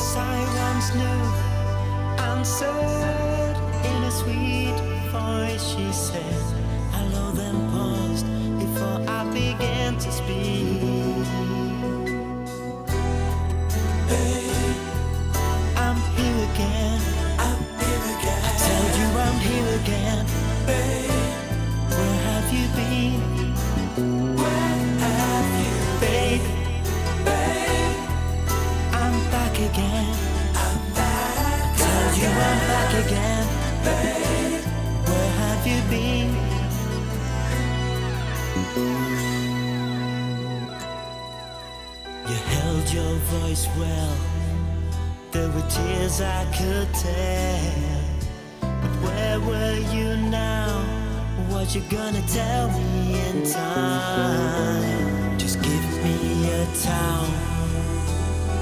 voice I once knew. Answered in a sweet back. You I'm back again. Where have you been? You held your voice well. There were tears I could tell. But where were you now? What you gonna tell me in time? Just give me a towel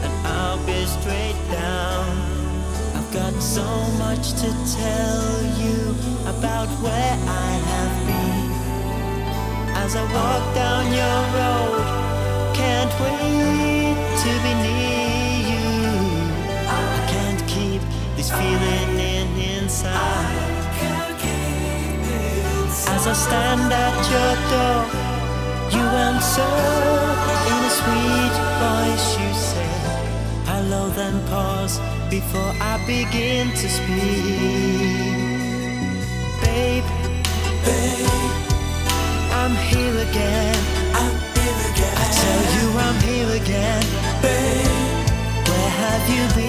and I'll be straight got so much to tell you about where I have been. As I walk down your road, can't wait to be near you. I can't keep this feeling in inside. As I stand at your door, you answer before I begin to speak. Babe, babe, I'm here again. I'm here again. I tell you I'm here again. Babe, where have you been?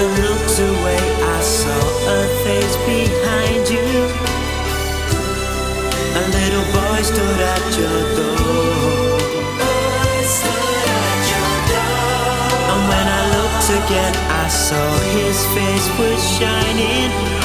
I looked away, I saw a face behind you. A little boy stood at your door. And when I looked again, I saw his face was shining.